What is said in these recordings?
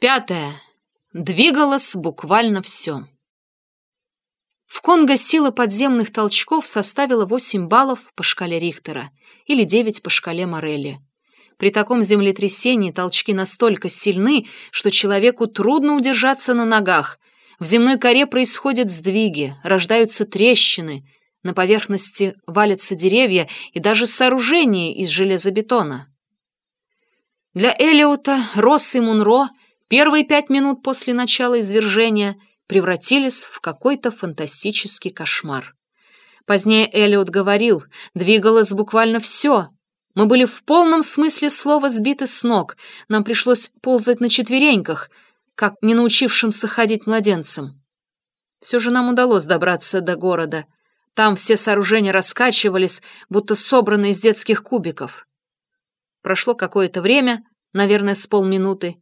Пятое. Двигалось буквально все. В Конго сила подземных толчков составила 8 баллов по шкале Рихтера или 9 по шкале Морелли. При таком землетрясении толчки настолько сильны, что человеку трудно удержаться на ногах. В земной коре происходят сдвиги, рождаются трещины, на поверхности валятся деревья и даже сооружения из железобетона. Для Элиота, Росс и Мунро Первые пять минут после начала извержения превратились в какой-то фантастический кошмар. Позднее Эллиот говорил, двигалось буквально все. Мы были в полном смысле слова сбиты с ног, нам пришлось ползать на четвереньках, как не научившимся ходить младенцам. Все же нам удалось добраться до города. Там все сооружения раскачивались, будто собраны из детских кубиков. Прошло какое-то время, наверное, с полминуты,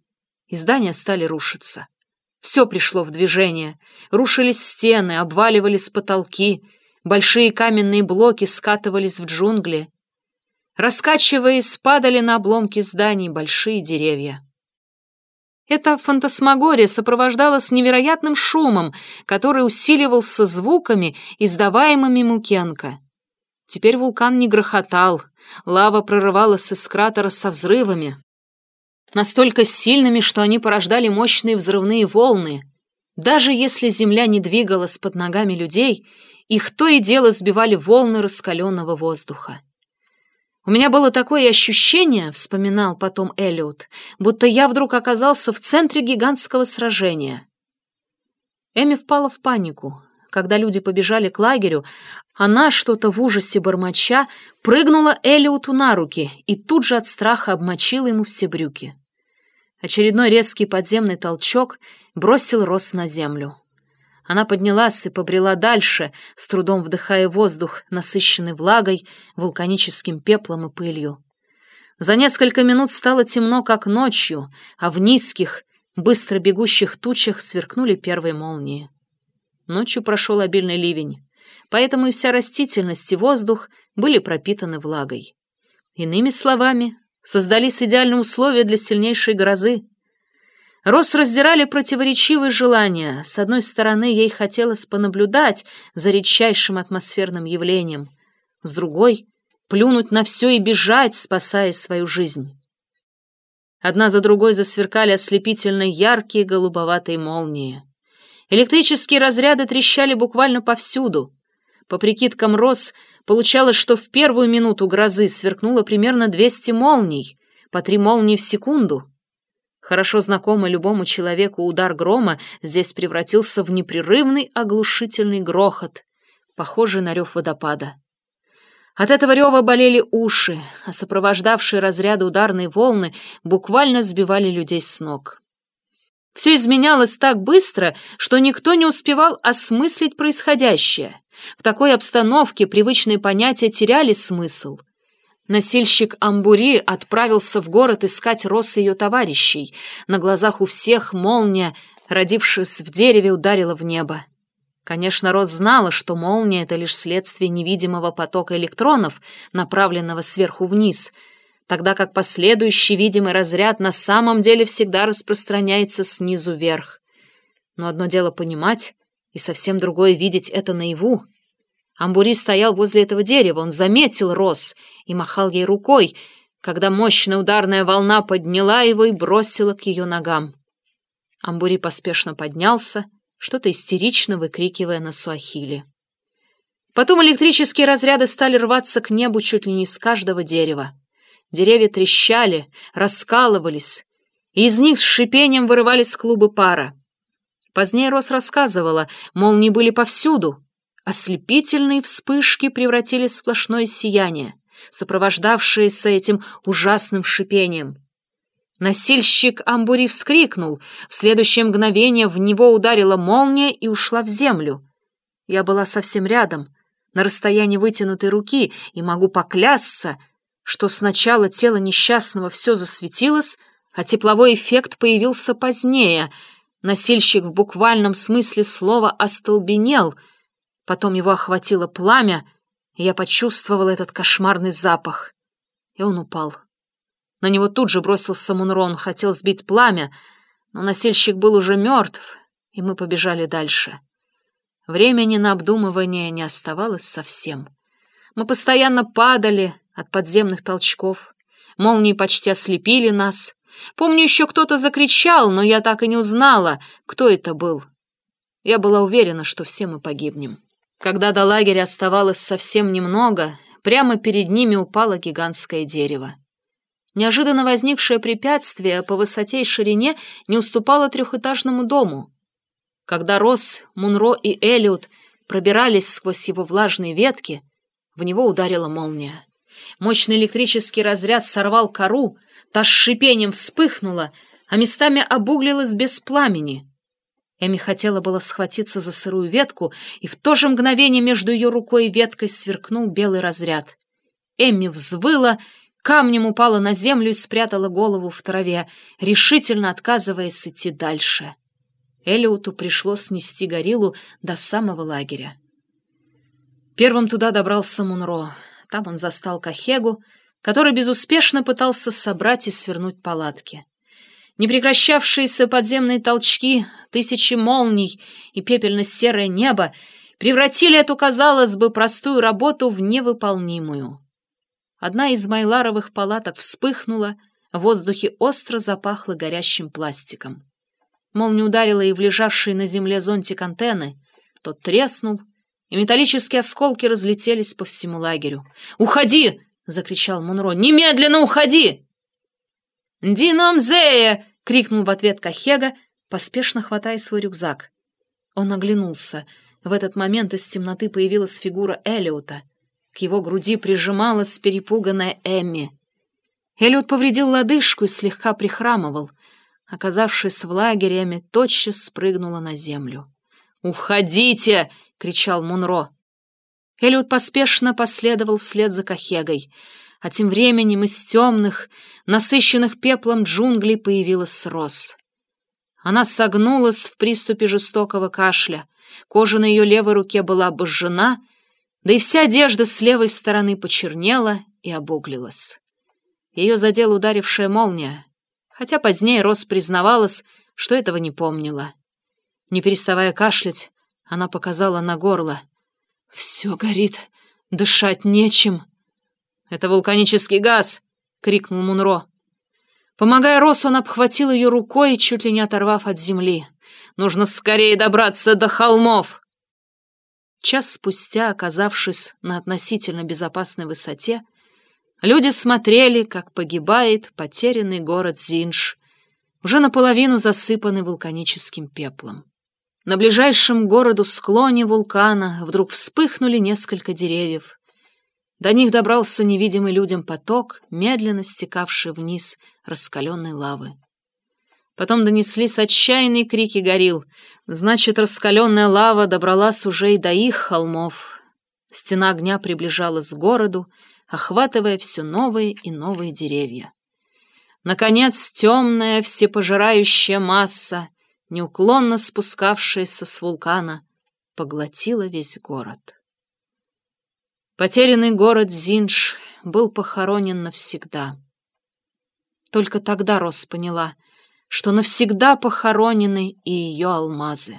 и здания стали рушиться. Все пришло в движение. Рушились стены, обваливались потолки, большие каменные блоки скатывались в джунгли. Раскачиваясь, падали на обломки зданий большие деревья. Эта фантасмагория сопровождалась невероятным шумом, который усиливался звуками, издаваемыми Мукенко. Теперь вулкан не грохотал, лава прорывалась из кратера со взрывами, настолько сильными, что они порождали мощные взрывные волны. Даже если земля не двигалась под ногами людей, их то и дело сбивали волны раскаленного воздуха. «У меня было такое ощущение», — вспоминал потом Эллиот, «будто я вдруг оказался в центре гигантского сражения». Эми впала в панику. Когда люди побежали к лагерю, она, что-то в ужасе бормоча, прыгнула Элиоту на руки и тут же от страха обмочила ему все брюки. Очередной резкий подземный толчок бросил Рос на землю. Она поднялась и побрела дальше, с трудом вдыхая воздух, насыщенный влагой, вулканическим пеплом и пылью. За несколько минут стало темно, как ночью, а в низких, быстро бегущих тучах сверкнули первые молнии. Ночью прошел обильный ливень, поэтому и вся растительность и воздух были пропитаны влагой. Иными словами, создались идеальные условия для сильнейшей грозы. Рос раздирали противоречивые желания. С одной стороны, ей хотелось понаблюдать за редчайшим атмосферным явлением. С другой — плюнуть на все и бежать, спасая свою жизнь. Одна за другой засверкали ослепительно яркие голубоватые молнии. Электрические разряды трещали буквально повсюду. По прикидкам Рос, получалось, что в первую минуту грозы сверкнуло примерно 200 молний, по три молнии в секунду. Хорошо знакомый любому человеку удар грома здесь превратился в непрерывный оглушительный грохот, похожий на рев водопада. От этого рева болели уши, а сопровождавшие разряды ударной волны буквально сбивали людей с ног. Все изменялось так быстро, что никто не успевал осмыслить происходящее. В такой обстановке привычные понятия теряли смысл. Носильщик Амбури отправился в город искать Рос ее товарищей. На глазах у всех молния, родившись в дереве, ударила в небо. Конечно, Рос знала, что молния — это лишь следствие невидимого потока электронов, направленного сверху вниз, тогда как последующий видимый разряд на самом деле всегда распространяется снизу вверх. Но одно дело понимать, и совсем другое видеть это наяву. Амбури стоял возле этого дерева, он заметил Рос и махал ей рукой, когда мощная ударная волна подняла его и бросила к ее ногам. Амбури поспешно поднялся, что-то истерично выкрикивая на суахили. Потом электрические разряды стали рваться к небу чуть ли не с каждого дерева. Деревья трещали, раскалывались, и из них с шипением вырывались клубы пара. Позднее Рос рассказывала, молнии были повсюду. Ослепительные вспышки превратились в сплошное сияние, сопровождавшееся этим ужасным шипением. Носильщик Амбури вскрикнул. В следующее мгновение в него ударила молния и ушла в землю. Я была совсем рядом, на расстоянии вытянутой руки, и могу поклясться, что сначала тело несчастного все засветилось, а тепловой эффект появился позднее — Носильщик в буквальном смысле слова остолбенел, потом его охватило пламя, и я почувствовал этот кошмарный запах. И он упал. На него тут же бросился Мунрон, хотел сбить пламя, Но носильщик был уже мертв, и мы побежали дальше. Времени на обдумывание не оставалось совсем. Мы постоянно падали от подземных толчков. Молнии почти ослепили нас. Помню, еще кто-то закричал, но я так и не узнала, кто это был. Я была уверена, что все мы погибнем. Когда до лагеря оставалось совсем немного, прямо перед ними упало гигантское дерево. Неожиданно возникшее препятствие по высоте и ширине не уступало трехэтажному дому. Когда Росс, Мунро и Элиот пробирались сквозь его влажные ветки, в него ударила молния. Мощный электрический разряд сорвал кору, та с шипением вспыхнула, а местами обуглилась без пламени. Эми хотела было схватиться за сырую ветку, и в то же мгновение между ее рукой и веткой сверкнул белый разряд. Эмми взвыла, камнем упала на землю и спрятала голову в траве, решительно отказываясь идти дальше. Элиоту пришлось снести гориллу до самого лагеря. Первым туда добрался Мунро. Там он застал Кахегу, который безуспешно пытался собрать и свернуть палатки. Непрекращавшиеся подземные толчки, тысячи молний и пепельно-серое небо превратили эту, казалось бы, простую работу в невыполнимую. Одна из майларовых палаток вспыхнула, в воздухе остро запахло горящим пластиком. Молния ударила и в лежавший на земле зонтик антенны. Тот треснул, и металлические осколки разлетелись по всему лагерю. «Уходи!» — закричал Мунро. «Немедленно уходи!» «Динамзея!» — крикнул в ответ Кахега, поспешно хватая свой рюкзак. Он оглянулся. В этот момент из темноты появилась фигура Элиота. К его груди прижималась перепуганная Эмми. Элиот повредил лодыжку и слегка прихрамывал. Оказавшись в лагере, Эми тотчас спрыгнула на землю. «Уходите!» — кричал Мунро. Эллиот поспешно последовал вслед за Кахегой, а тем временем из темных, насыщенных пеплом джунглей появилась Рос. Она согнулась в приступе жестокого кашля, кожа на ее левой руке была обожжена, да и вся одежда с левой стороны почернела и обуглилась. Ее задела ударившая молния, хотя позднее Рос признавалась, что этого не помнила. Не переставая кашлять, она показала на горло. «Все горит, дышать нечем». «Это вулканический газ!» — крикнул Мунро. Помогая Рос, он обхватил ее рукой, чуть ли не оторвав от земли. «Нужно скорее добраться до холмов!» Час спустя, оказавшись на относительно безопасной высоте, Люди смотрели, как погибает потерянный город Зинж, уже наполовину засыпанный вулканическим пеплом. На ближайшем городу склоне вулкана вдруг вспыхнули несколько деревьев. До них добрался невидимый людям поток, медленно стекавший вниз раскаленной лавы. Потом донеслись отчаянные крики горил. Значит, раскаленная лава добралась уже и до их холмов. Стена огня приближалась к городу, охватывая все новые и новые деревья. Наконец, темная, всепожирающая масса, неуклонно спускавшаяся с вулкана, поглотила весь город. Потерянный город Зинж был похоронен навсегда. Только тогда Рос поняла, что навсегда похоронены и ее алмазы.